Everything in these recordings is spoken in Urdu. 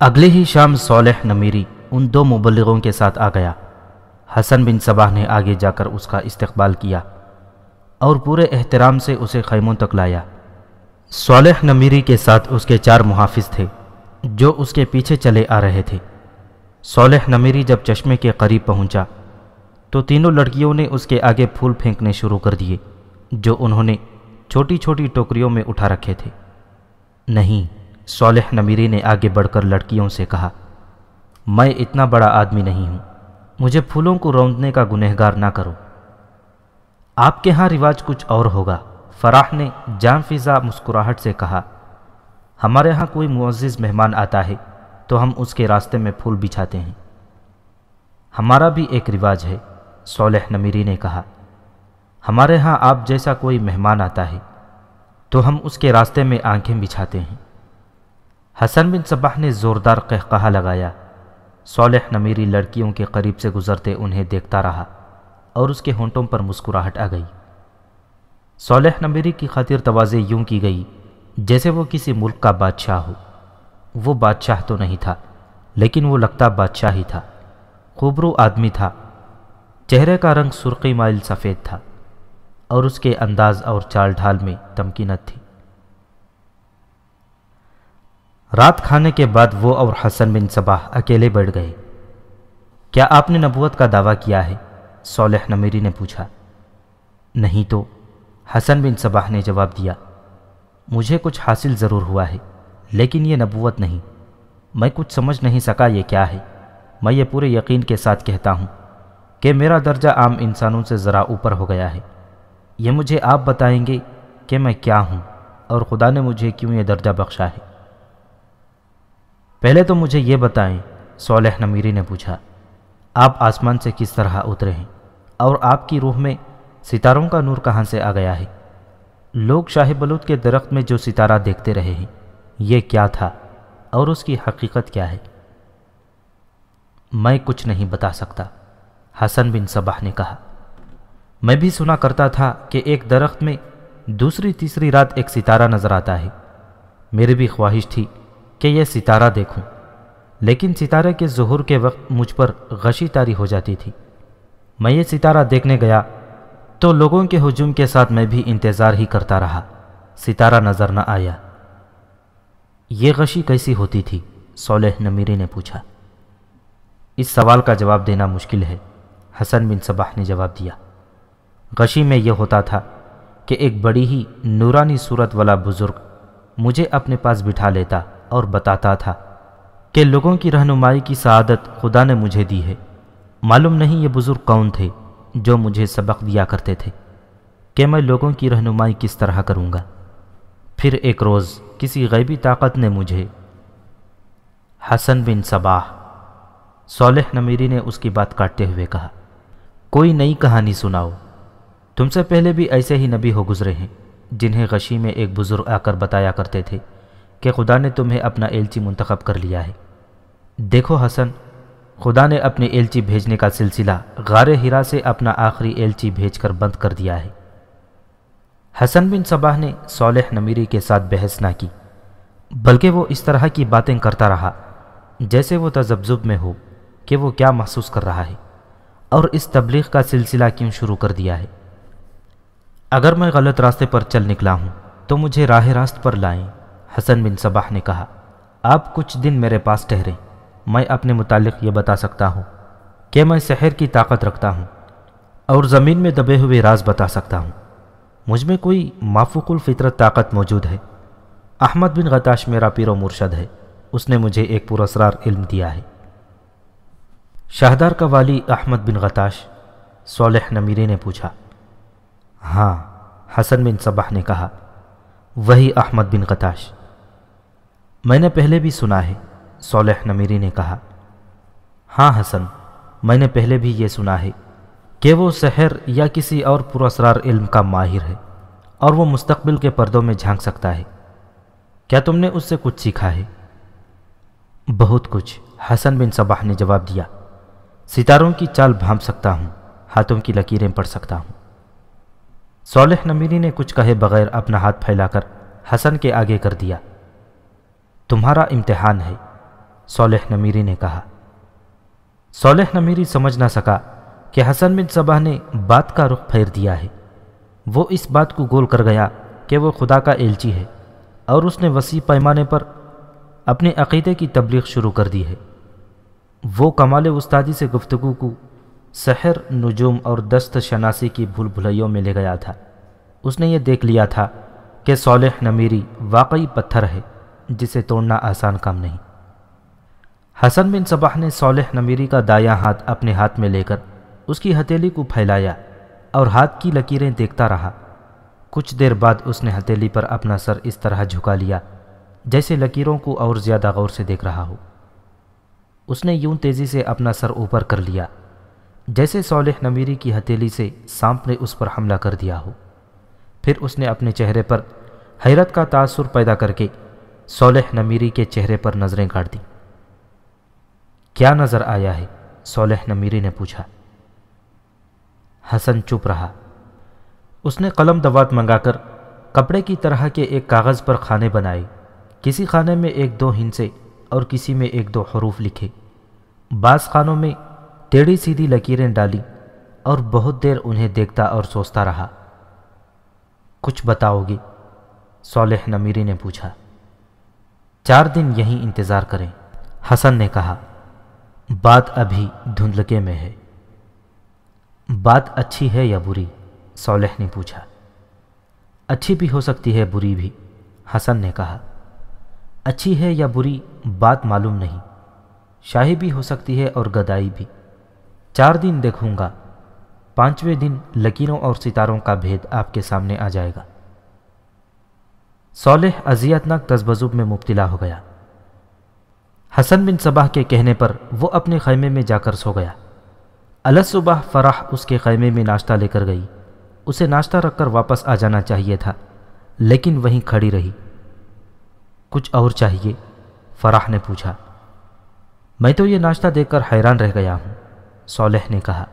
اگلے ہی شام صالح نمیری ان دو مبلغوں کے ساتھ آ گیا۔ حسن بن صباح نے آگے جا کر اس کا استقبال کیا اور پورے احترام سے اسے خیموں تک لایا۔ صالح نمیری کے ساتھ اس کے چار محافظ تھے جو اس کے پیچھے چلے آ رہے تھے۔ صالح نمیری جب چشمے کے قریب پہنچا تو تینوں لڑکیوں نے اس کے آگے پھول پھینکنے شروع کر دیے جو انہوں نے چھوٹی چھوٹی ٹوکریوں میں اٹھا رکھے تھے۔ نہیں صالح نمیری نے آگے بڑھ کر لڑکیوں سے کہا، میں اتنا بڑا آدمی نہیں ہوں، مجھے پھولوں کو روندنے کا گنہگار نہ کرو۔ آپ کے ہاں رواج کچھ اور ہوگا۔ فراح نے جان فضا مسکراہٹ سے کہا، ہمارے ہاں کوئی معزز مہمان آتا ہے تو ہم اس کے راستے میں پھول بچھاتے ہیں۔ ہمارا بھی ایک رواج ہے۔ صالح نمیری نے کہا، ہمارے ہاں آپ جیسا کوئی مہمان آتا ہے تو ہم اس کے راستے میں آنکھیں بچھاتے ہیں۔ حسن بن صباح نے زوردار قہقہا لگایا۔ صالح نمیری لڑکیوں کے قریب سے گزرتے انہیں دیکھتا رہا اور اس کے ہونٹوں پر مسکراہٹ آ گئی۔ صالح نمیری کی خاطر توازے یوں کی گئی جیسے وہ کسی ملک کا بادشاہ ہو۔ وہ بادشاہ تو نہیں تھا، لیکن وہ لگتا بادشاہ ہی تھا۔ خوبرو آدمی تھا، چہرے کا رنگ سرخی مائل سفید تھا اور اس کے انداز اور چال ڈھال میں تمکینت تھی۔ رات کھانے کے بعد وہ اور حسن بن صباح اکیلے بیٹھ گئے۔ کیا آپ نے نبوت کا دعویٰ کیا ہے؟ صالح نمیری نے پوچھا۔ نہیں تو، حسن بن صباح نے جواب دیا۔ مجھے کچھ حاصل ضرور ہوا ہے، لیکن یہ نبوت نہیں۔ میں کچھ سمجھ نہیں سکا یہ کیا ہے۔ میں یہ پورے یقین کے ساتھ کہتا ہوں کہ میرا درجہ عام انسانوں سے ذرا اوپر ہو گیا ہے۔ یہ مجھے آپ بتائیں گے کہ میں کیا ہوں اور خدا نے مجھے کیوں یہ درجہ بخشا ہے۔ پہلے تو مجھے یہ بتائیں، صالح نمیری نے پوچھا، آپ آسمان سے کس طرح اترے ہیں؟ اور آپ کی روح میں ستاروں کا نور کہاں سے آ گیا ہے؟ لوگ شاہ بلوت کے درخت میں جو ستارہ دیکھتے رہے ہیں، یہ کیا تھا؟ اور اس کی حقیقت کیا ہے؟ میں کچھ نہیں بتا سکتا، حسن بن صباح نے کہا۔ میں بھی سنا کرتا تھا کہ ایک درخت میں دوسری تیسری رات ایک ستارہ نظر آتا ہے۔ میری بھی خواہش تھی کہ یہ ستارہ دیکھوں۔ لیکن ستارے کے ظہور کے وقت مجھ پر غشی تاری ہو جاتی تھی۔ میں یہ ستارہ دیکھنے گیا تو لوگوں کے ہجوم کے ساتھ میں بھی انتظار ہی کرتا رہا۔ ستارہ نظر نہ آیا۔ یہ غشی کیسی ہوتی تھی؟ صالح نمیری نے پوچھا۔ اس سوال کا جواب دینا مشکل ہے، حسن بن صباح نے جواب دیا۔ غشی میں یہ ہوتا تھا کہ ایک بڑی ہی نورانی صورت والا بزرگ مجھے اپنے پاس بٹھا لیتا۔ اور بتاتا تھا کہ لوگوں کی رہنمائی کی سعادت خدا نے مجھے دی ہے۔ معلوم نہیں یہ بزرگ کون تھے جو مجھے سبق دیا کرتے تھے کہ میں لوگوں کی رہنمائی کس طرح کروں گا۔ پھر ایک روز کسی غیبی طاقت نے مجھے حسن بن صباح، صالح نمیری نے اس کی بات کاٹتے ہوئے کہا، کوئی نئی کہانی سناؤ۔ تم سے پہلے بھی ایسے ہی نبی ہو گزرے ہیں جنہیں غشی میں ایک بزرگ آ کر بتایا کرتے تھے۔ کہ خدا نے تمہیں اپنا ایلچی منتخب کر لیا ہے۔ دیکھو حسن، خدا نے اپنے ایلچی بھیجنے کا سلسلہ غار ہرا سے اپنا آخری ایلچی بھیج کر بند کر دیا ہے۔ حسن بن صباح نے صالح نمیری کے ساتھ بحث نہ کی، بلکہ وہ اس طرح کی باتیں کرتا رہا، جیسے وہ تذبذب میں ہو کہ وہ کیا محسوس کر رہا ہے، اور اس تبلیغ کا سلسلہ کیوں شروع کر دیا ہے۔ اگر میں غلط راستے پر چل نکلا ہوں، تو مجھے راہ راست پر لائیں۔ حسن بن صباح نے کہا، آپ کچھ دن میرے پاس ٹھہریں میں اپنے متعلق یہ بتا سکتا ہوں کہ میں سحر کی طاقت رکھتا ہوں اور زمین میں دبے ہوئے راز بتا سکتا ہوں۔ مجھ میں کوئی مافوق الفطرت طاقت موجود ہے۔ احمد بن غتاش میرا پیر و مرشد ہے، اس نے مجھے ایک پراسرار علم دیا ہے۔ شاہدار کا والی احمد بن غتاش صالح نمیری نے پوچھا۔ ہاں حسن بن صبح نے کہا، وہی احمد بن غتاش میں نے پہلے بھی سنا ہے، صالح نمیری نے کہا۔ ہاں حسن، میں نے پہلے بھی یہ سنا ہے کہ وہ سحر یا کسی اور پراسرار علم کا ماہر ہے اور وہ مستقبل کے پردوں میں جھانک سکتا ہے۔ کیا تم نے اس سے کچھ سیکھا ہے؟ بہت کچھ، حسن بن صباح نے جواب دیا۔ ستاروں کی چال بھانپ سکتا ہوں، ہاتھوں کی لکیریں پڑھ سکتا ہوں۔ صالح نمیری نے کچھ کہے بغیر اپنا ہاتھ پھیلا کر حسن کے آگے کر دیا۔ تمہارا امتحان ہے۔ صالح نمیری نے کہا۔ صالح نمیری سمجھ نہ سکا کہ حسن بن صبح نے بات کا رخ پھیر دیا ہے۔ وہ اس بات کو گول کر گیا کہ وہ خدا کا ایلچی ہے اور اس نے وسیع پیمانے پر اپنے عقیدے کی تبلیغ شروع کر دی ہے۔ وہ کمال استادی سے گفتگو کو سحر، نجوم اور دست شناسی کی بھول بھلائیوں میں لے گیا تھا۔ اس نے یہ دیکھ لیا تھا کہ صالح نمیری واقعی پتھر ہے۔ جسے توڑنا آسان کام نہیں۔ حسن بن صباح نے صالح نمیری کا دایاں ہاتھ اپنے ہاتھ میں لے کر اس کی ہتیلی کو پھیلایا اور ہاتھ کی لکیریں دیکھتا رہا۔ کچھ دیر بعد اس نے ہتیلی پر اپنا سر اس طرح جھکا لیا جیسے لکیروں کو اور زیادہ غور سے دیکھ رہا ہو۔ اس نے یوں تیزی سے اپنا سر اوپر کر لیا جیسے صالح نمیری کی ہتیلی سے سانپ نے اس پر حملہ کر دیا ہو۔ پھر اس نے اپنے چہرے پر حیرت کا تاثر پیدا کر کے صالح نمیری کے چہرے پر نظریں کاٹ دیں۔ کیا نظر آیا ہے؟ صالح نمیری نے پوچھا۔ حسن چپ رہا۔ اس نے قلم دوات منگا کر کپڑے کی طرح کے ایک کاغذ پر کھانے بنائے۔ کسی خانے میں ایک دو ہنسے اور کسی میں ایک دو حروف لکھے۔ بعض خانوں میں ٹیڑھی سیدھی لکیریں ڈالی اور بہت دیر انہیں دیکھتا اور سوچتا رہا۔ کچھ بتاؤ گی صالح نمیری نے پوچھا۔ چار دن یہیں انتظار کریں۔ حسن نے کہا، بات ابھی دھندلکے میں ہے۔ بات اچھی ہے یا بری؟ صالح نے پوچھا۔ اچھی بھی ہو سکتی ہے، بری بھی۔ حسن نے کہا، اچھی ہے یا بری، بات معلوم نہیں۔ شاہی بھی ہو سکتی ہے اور گدائی بھی۔ چار دن دیکھوں گا۔ پانچویں دن لکیروں اور ستاروں کا بھید آپ کے سامنے آ جائے گا۔ صالح اذیتناک تزبزب میں مبتلا ہو گیا۔ حسن بن صباح کے کہنے پر وہ اپنے خیمے میں جا کر سو گیا۔ صبح فرح اس کے خیمے میں ناشتہ لے کر گئی۔ اسے ناشتہ رکھ کر واپس آ جانا چاہیے تھا، لیکن وہیں کھڑی رہی۔ کچھ اور چاہیے؟ فرح نے پوچھا۔ میں تو یہ ناشتہ دیکھ کر حیران رہ گیا ہوں، صالح نے کہا۔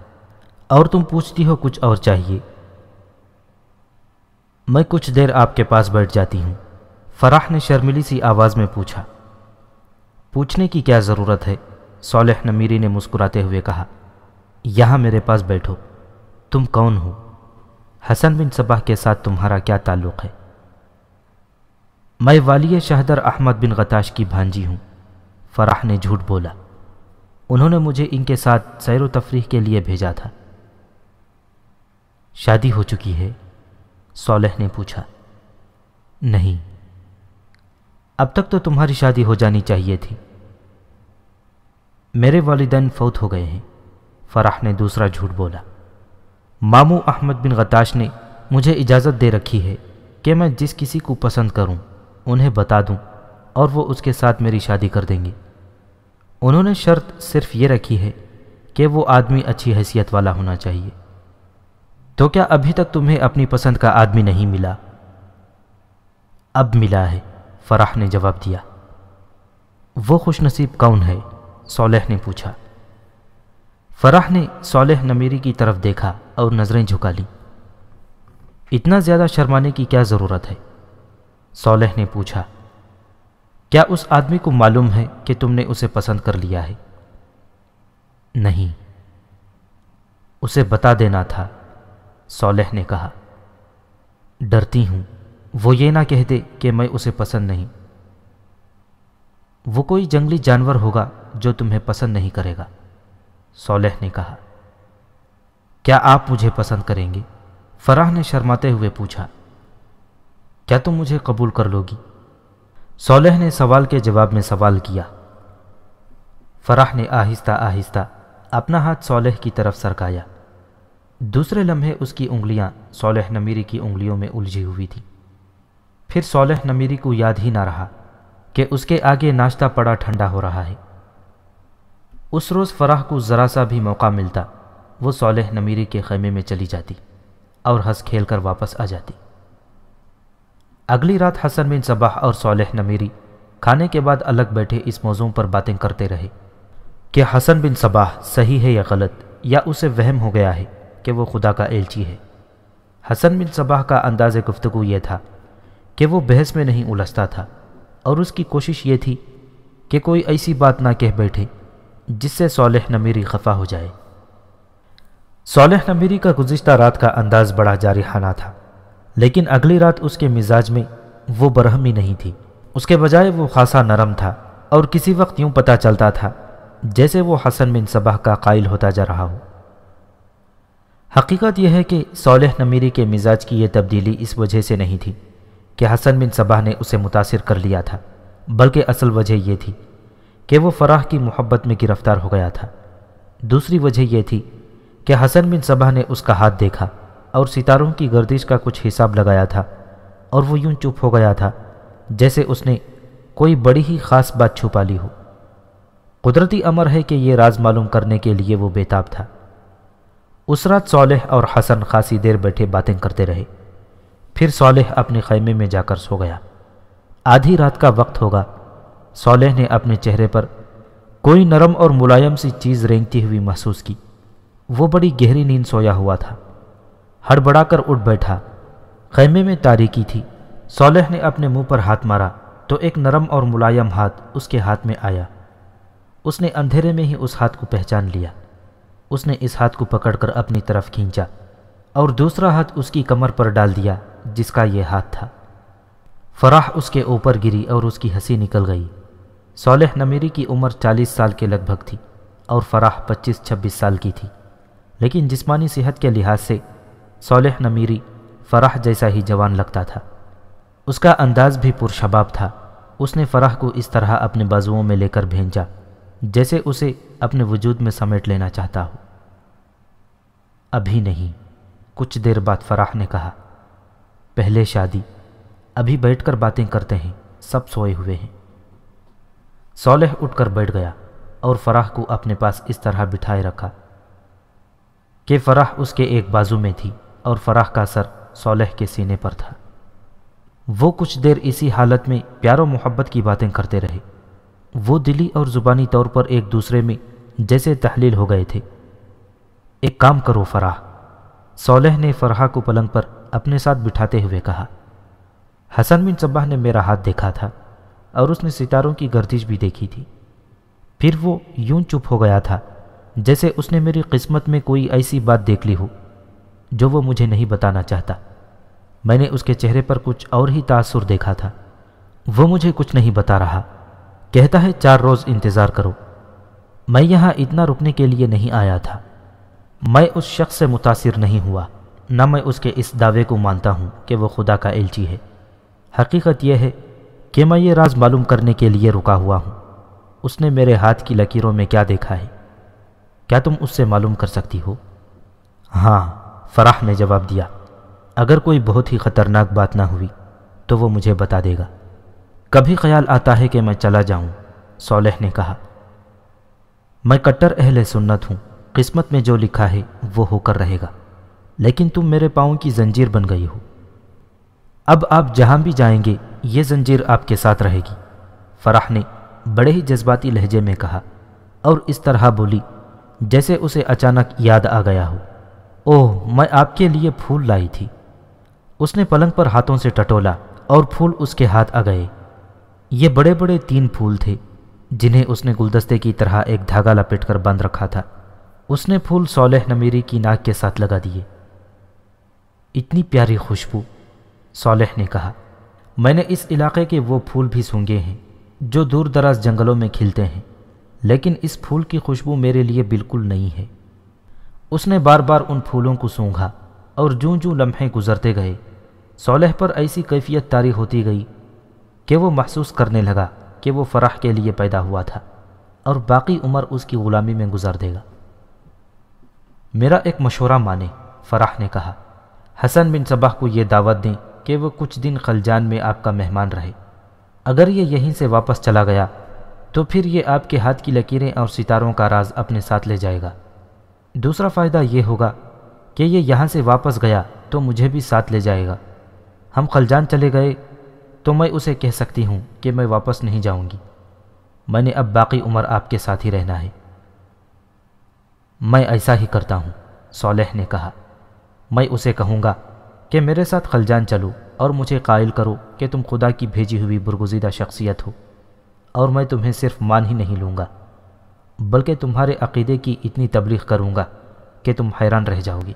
اور تم پوچھتی ہو کچھ اور چاہیے؟ میں کچھ دیر آپ کے پاس بیٹھ جاتی ہوں۔ فرح نے شرملی سی آواز میں پوچھا، پوچھنے کی کیا ضرورت ہے؟ صالح نمیری نے مسکراتے ہوئے کہا، یہاں میرے پاس بیٹھو۔ تم کون ہو؟ حسن بن صبح کے ساتھ تمہارا کیا تعلق ہے؟ میں والی شہدر احمد بن غتاش کی بھانجی ہوں۔ فرح نے جھوٹ بولا، انہوں نے مجھے ان کے ساتھ سیر و تفریح کے لیے بھیجا تھا۔ شادی ہو چکی ہے۔ صالح نے پوچھا، نہیں، اب تک تو تمہاری شادی ہو جانی چاہیے تھی۔ میرے والدین فوت ہو گئے ہیں۔ فرح نے دوسرا جھوٹ بولا مامو احمد بن غتاش نے مجھے اجازت دے رکھی ہے کہ میں جس کسی کو پسند کروں، انہیں بتا دوں اور وہ اس کے ساتھ میری شادی کر دیں گے۔ انہوں نے شرط صرف یہ رکھی ہے کہ وہ آدمی اچھی حیثیت والا ہونا چاہیے۔ تو کیا ابھی تک تمہیں اپنی پسند کا آدمی نہیں ملا؟ اب ملا ہے، فرح نے جواب دیا۔ وہ خوش نصیب کون ہے؟ صالح نے پوچھا۔ فرح نے صالح نمیری کی طرف دیکھا اور نظریں جھکا لیں۔ اتنا زیادہ شرمانے کی کیا ضرورت ہے؟ صالح نے پوچھا۔ کیا اس آدمی کو معلوم ہے کہ تم نے اسے پسند کر لیا ہے؟ نہیں۔ اسے بتا دینا تھا۔ صالح نے کہا، ڈرتی ہوں، وہ یہ نہ کہہ دے کہ میں اسے پسند نہیں۔ وہ کوئی جنگلی جانور ہوگا جو تمہیں پسند نہیں کرے گا۔ صالح نے کہا، کیا آپ مجھے پسند کریں گے؟ فرح نے شرماتے ہوئے پوچھا، کیا تم مجھے قبول کر لو گی؟ صالح نے سوال کے جواب میں سوال کیا فرح نے آہستہ آہستہ اپنا ہاتھ صالح کی طرف سرکایا۔ دوسرے لمحے اس کی انگلیاں صالح نمیری کی انگلیوں میں الجھی ہوئی تھی پھر صالح نمیری کو یاد ہی نہ رہا کہ اس کے آگے ناشتہ پڑا ٹھنڈا ہو رہا ہے۔ اس روز فراح کو ذرا سا بھی موقع ملتا، وہ صالح نمیری کے خیمے میں چلی جاتی اور ہنس کھیل کر واپس آ جاتی۔ اگلی رات حسن بن صباح اور صالح نمیری کھانے کے بعد الگ بیٹھے اس موضوع پر باتیں کرتے رہے کہ حسن بن صباح صحیح ہے یا غلط یا اسے وہم ہو گیا ہے۔ کہ وہ خدا کا ایلچی ہے۔ حسن بن صباح کا انداز گفتگو یہ تھا کہ وہ بحث میں نہیں الجھتا تھا اور اس کی کوشش یہ تھی کہ کوئی ایسی بات نہ کہہ بیٹھے جس سے صالح نمیری خفا ہو جائے۔ صالح نمیری کا گزشتہ رات کا انداز بڑا جارحانہ تھا، لیکن اگلی رات اس کے مزاج میں وہ برہمی نہیں تھی۔ اس کے بجائے وہ خاصا نرم تھا اور کسی وقت یوں پتہ چلتا تھا جیسے وہ حسن بن صبح کا قائل ہوتا جا رہا ہو۔ حقیقت یہ ہے کہ صالح نمیری کے مزاج کی یہ تبدیلی اس وجہ سے نہیں تھی کہ حسن بن صبح نے اسے متاثر کر لیا تھا، بلکہ اصل وجہ یہ تھی کہ وہ فراح کی محبت میں گرفتار ہو گیا تھا۔ دوسری وجہ یہ تھی کہ حسن بن صبح نے اس کا ہاتھ دیکھا اور ستاروں کی گردش کا کچھ حساب لگایا تھا اور وہ یوں چپ ہو گیا تھا جیسے اس نے کوئی بڑی ہی خاص بات چھپا لی ہو۔ قدرتی امر ہے کہ یہ راز معلوم کرنے کے لیے وہ بیتاب تھا۔ اس رات صالح اور حسن خاصی دیر بیٹھے باتیں کرتے رہے۔ پھر صالح اپنے خیمے میں جا کر سو گیا۔ آدھی رات کا وقت ہوگا۔ صالح نے اپنے چہرے پر کوئی نرم اور ملائم سی چیز رینگتی ہوئی محسوس کی۔ وہ بڑی گہری نیند سویا ہوا تھا۔ ہڑبڑا کر اٹھ بیٹھا۔ خیمے میں تاریکی تھی۔ صالح نے اپنے منہ پر ہاتھ مارا تو ایک نرم اور ملائم ہاتھ اس کے ہاتھ میں آیا۔ اس نے اندھیرے میں ہی اس ہاتھ کو پہچان لیا۔ اس نے اس ہاتھ کو پکڑ کر اپنی طرف کھینچا اور دوسرا ہاتھ اس کی کمر پر ڈال دیا جس کا یہ ہاتھ تھا۔ فراح اس کے اوپر گری اور اس کی ہنسی نکل گئی۔ صالح نمیری کی عمر چالیس سال کے لگ بھگ تھی اور فراح پچیس چھبیس سال کی تھی۔ لیکن جسمانی صحت کے لحاظ سے صالح نمیری فراح جیسا ہی جوان لگتا تھا۔ اس کا انداز بھی پرشباب تھا۔ اس نے فراح کو اس طرح اپنے بازوؤں میں لے کر بھیجا۔ جیسے اسے اپنے وجود میں سمیٹ لینا چاہتا ہو ابھی نہیں، کچھ دیر بعد فراح نے کہا، پہلے شادی، ابھی بیٹھ کر باتیں کرتے ہیں، سب سوئے ہوئے ہیں۔ صالح اٹھ کر بیٹھ گیا اور فراح کو اپنے پاس اس طرح بٹھائے رکھا کہ فراح اس کے ایک بازو میں تھی اور فراح کا سر صالح کے سینے پر تھا۔ وہ کچھ دیر اسی حالت میں پیار و محبت کی باتیں کرتے رہے۔ وہ دلی اور زبانی طور پر ایک دوسرے میں جیسے تحلیل ہو گئے تھے۔ ایک کام کرو فراح صالح نے فرحہ کو پلنگ پر اپنے ساتھ بٹھاتے ہوئے کہا، حسن بن صبح نے میرا ہاتھ دیکھا تھا اور اس نے ستاروں کی گردش بھی دیکھی تھی۔ پھر وہ یوں چپ ہو گیا تھا جیسے اس نے میری قسمت میں کوئی ایسی بات دیکھ لی ہو جو وہ مجھے نہیں بتانا چاہتا۔ میں نے اس کے چہرے پر کچھ اور ہی تاثر دیکھا تھا۔ وہ مجھے کچھ نہیں بتا رہا۔ کہتا ہے، چار روز انتظار کرو۔ میں یہاں اتنا رکنے کے لیے نہیں آیا تھا۔ میں اس شخص سے متاثر نہیں ہوا۔ نہ میں اس کے اس دعوے کو مانتا ہوں کہ وہ خدا کا الچی ہے۔ حقیقت یہ ہے کہ میں یہ راز معلوم کرنے کے لیے رکا ہوا ہوں۔ اس نے میرے ہاتھ کی لکیروں میں کیا دیکھا ہے؟ کیا تم اس سے معلوم کر سکتی ہو؟ ہاں فراح نے جواب دیا۔ اگر کوئی بہت ہی خطرناک بات نہ ہوئی تو وہ مجھے بتا دے گا۔ کبھی خیال آتا ہے کہ میں چلا جاؤں، صالح نے کہا۔ میں کٹر اہل سنت ہوں، قسمت میں جو لکھا ہے وہ ہو کر رہے گا، لیکن تم میرے پاؤں کی زنجیر بن گئی ہو۔ اب آپ جہاں بھی جائیں گے، یہ زنجیر آپ کے ساتھ رہے گی۔ فرح نے بڑے ہی جذباتی لہجے میں کہا۔ اور اس طرح بولی، جیسے اسے اچانک یاد آ گیا ہو۔ اوہ، میں آپ کے لیے پھول لائی تھی۔ اس نے پلنگ پر ہاتھوں سے ٹٹولا اور پھول اس کے ہاتھ آ گئے۔ یہ بڑے بڑے تین پھول تھے جنہیں اس نے گلدستے کی طرح ایک دھاگا لپیٹ کر بند رکھا تھا۔ اس نے پھول صالح نمیری کی ناک کے ساتھ لگا دیے۔ اتنی پیاری خوشبو، صالح نے کہا، میں نے اس علاقے کے وہ پھول بھی سونگے ہیں جو دور دراز جنگلوں میں کھلتے ہیں، لیکن اس پھول کی خوشبو میرے لیے بالکل نہیں ہے۔ اس نے بار بار ان پھولوں کو سونگھا اور جوں جوں لمحے گزرتے گئے۔ صالح پر ایسی کیفیت تاری ہوتی گئی کہ وہ محسوس کرنے لگا کہ وہ فرح کے لیے پیدا ہوا تھا اور باقی عمر اس کی غلامی میں گزار دے گا۔ میرا ایک مشورہ مانے، فرح نے کہا، حسن بن صبح کو یہ دعوت دیں کہ وہ کچھ دن خلجان میں آپ کا مہمان رہے۔ اگر یہ یہیں سے واپس چلا گیا، تو پھر یہ آپ کے ہاتھ کی لکیریں اور ستاروں کا راز اپنے ساتھ لے جائے گا۔ دوسرا فائدہ یہ ہوگا کہ یہ یہاں سے واپس گیا تو مجھے بھی ساتھ لے جائے گا۔ ہم خلجان چلے گئے تو میں اسے کہہ سکتی ہوں کہ میں واپس نہیں جاؤں گی۔ میں نے اب باقی عمر آپ کے ساتھ ہی رہنا ہے۔ میں ایسا ہی کرتا ہوں، صالح نے کہا۔ میں اسے کہوں گا کہ میرے ساتھ خلجان چلو اور مجھے قائل کرو کہ تم خدا کی بھیجی ہوئی برگزیدہ شخصیت ہو۔ اور میں تمہیں صرف مان ہی نہیں لوں گا، بلکہ تمہارے عقیدے کی اتنی تبلیغ کروں گا کہ تم حیران رہ جاؤ گی۔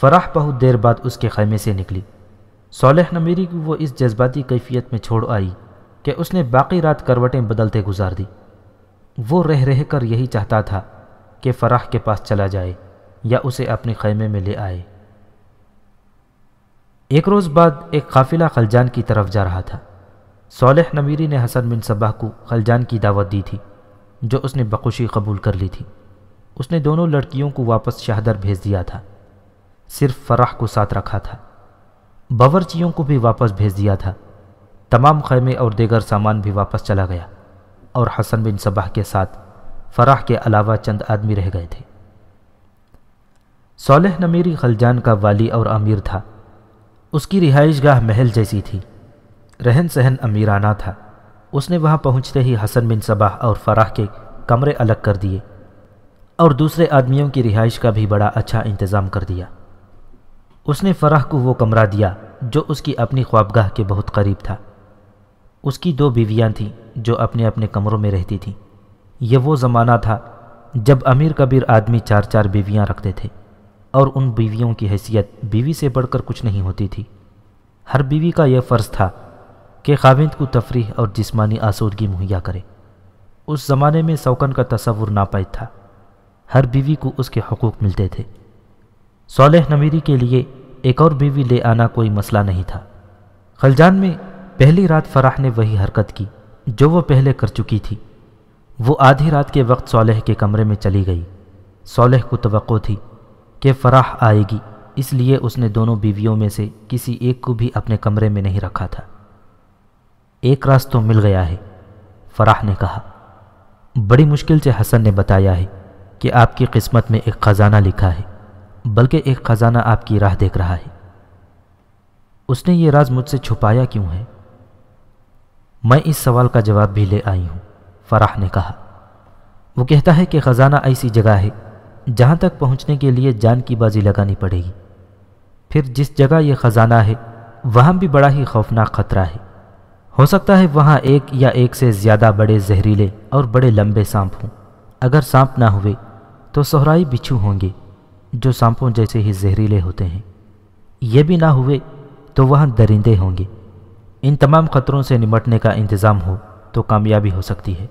فراح بہت دیر بعد اس کے خیمے سے نکلی۔ صالح نمیری کی وہ اس جذباتی کیفیت میں چھوڑ آئی کہ اس نے باقی رات کروٹیں بدلتے گزار دی۔ وہ رہ رہ کر یہی چاہتا تھا کہ فراح کے پاس چلا جائے یا اسے اپنے خیمے میں لے آئے۔ ایک روز بعد ایک قافلہ خلجان کی طرف جا رہا تھا۔ صالح نمیری نے حسن بن صبح کو خلجان کی دعوت دی تھی، جو اس نے بخوشی قبول کر لی تھی۔ اس نے دونوں لڑکیوں کو واپس شہدر بھیج دیا تھا۔ صرف فراح کو ساتھ رکھا تھا۔ باورچیوں کو بھی واپس بھیج دیا تھا۔ تمام خیمے اور دیگر سامان بھی واپس چلا گیا اور حسن بن صبح کے ساتھ فراح کے علاوہ چند آدمی رہ گئے تھے۔ صالح نمیری خلجان کا والی اور امیر تھا۔ اس کی رہائش گاہ محل جیسی تھی۔ رہن سہن امیرانہ تھا۔ اس نے وہاں پہنچتے ہی حسن بن صباح اور فراح کے کمرے الگ کر دیے اور دوسرے آدمیوں کی رہائش کا بھی بڑا اچھا انتظام کر دیا۔ اس نے فراح کو وہ کمرہ دیا جو اس کی اپنی خوابگاہ کے بہت قریب تھا۔ اس کی دو بیویاں تھیں جو اپنے اپنے کمروں میں رہتی تھیں۔ یہ وہ زمانہ تھا جب امیر کبیر آدمی چار چار بیویاں رکھتے تھے اور ان بیویوں کی حیثیت بیوی سے بڑھ کر کچھ نہیں ہوتی تھی۔ ہر بیوی کا یہ فرض تھا کہ خاوند کو تفریح اور جسمانی آسودگی مہیا کرے۔ اس زمانے میں سوکن کا تصور ناپید تھا۔ ہر بیوی کو اس کے حقوق ملتے تھے۔ صالح نمیری کے لیے ایک اور بیوی لے آنا کوئی مسئلہ نہیں تھا۔ خلجان میں پہلی رات فراح نے وہی حرکت کی جو وہ پہلے کر چکی تھی۔ وہ آدھی رات کے وقت صالح کے کمرے میں چلی گئی۔ صالح کو توقع تھی کہ فراح آئے گی، اس لیے اس نے دونوں بیویوں میں سے کسی ایک کو بھی اپنے کمرے میں نہیں رکھا تھا۔ ایک راز تو مل گیا ہے فراح نے کہا۔ بڑی مشکل سے حسن نے بتایا ہے کہ آپ کی قسمت میں ایک خزانہ لکھا ہے۔ بلکہ ایک خزانہ آپ کی راہ دیکھ رہا ہے۔ اس نے یہ راز مجھ سے چھپایا کیوں ہے؟ میں اس سوال کا جواب بھی لے آئی ہوں فراح نے کہا۔ وہ کہتا ہے کہ خزانہ ایسی جگہ ہے جہاں تک پہنچنے کے لیے جان کی بازی لگانی پڑے گی۔ پھر جس جگہ یہ خزانہ ہے، وہاں بھی بڑا ہی خوفناک خطرہ ہے۔ ہو سکتا ہے وہاں ایک یا ایک سے زیادہ بڑے زہریلے اور بڑے لمبے سانپ ہوں۔ اگر سانپ نہ ہوئے تو سہرائی بچھو ہوں گے۔ جو سانپوں جیسے ہی زہریلے ہوتے ہیں۔ یہ بھی نہ ہوئے تو وہاں درندے ہوں گے۔ ان تمام خطروں سے نمٹنے کا انتظام ہو تو کامیابی ہو سکتی ہے۔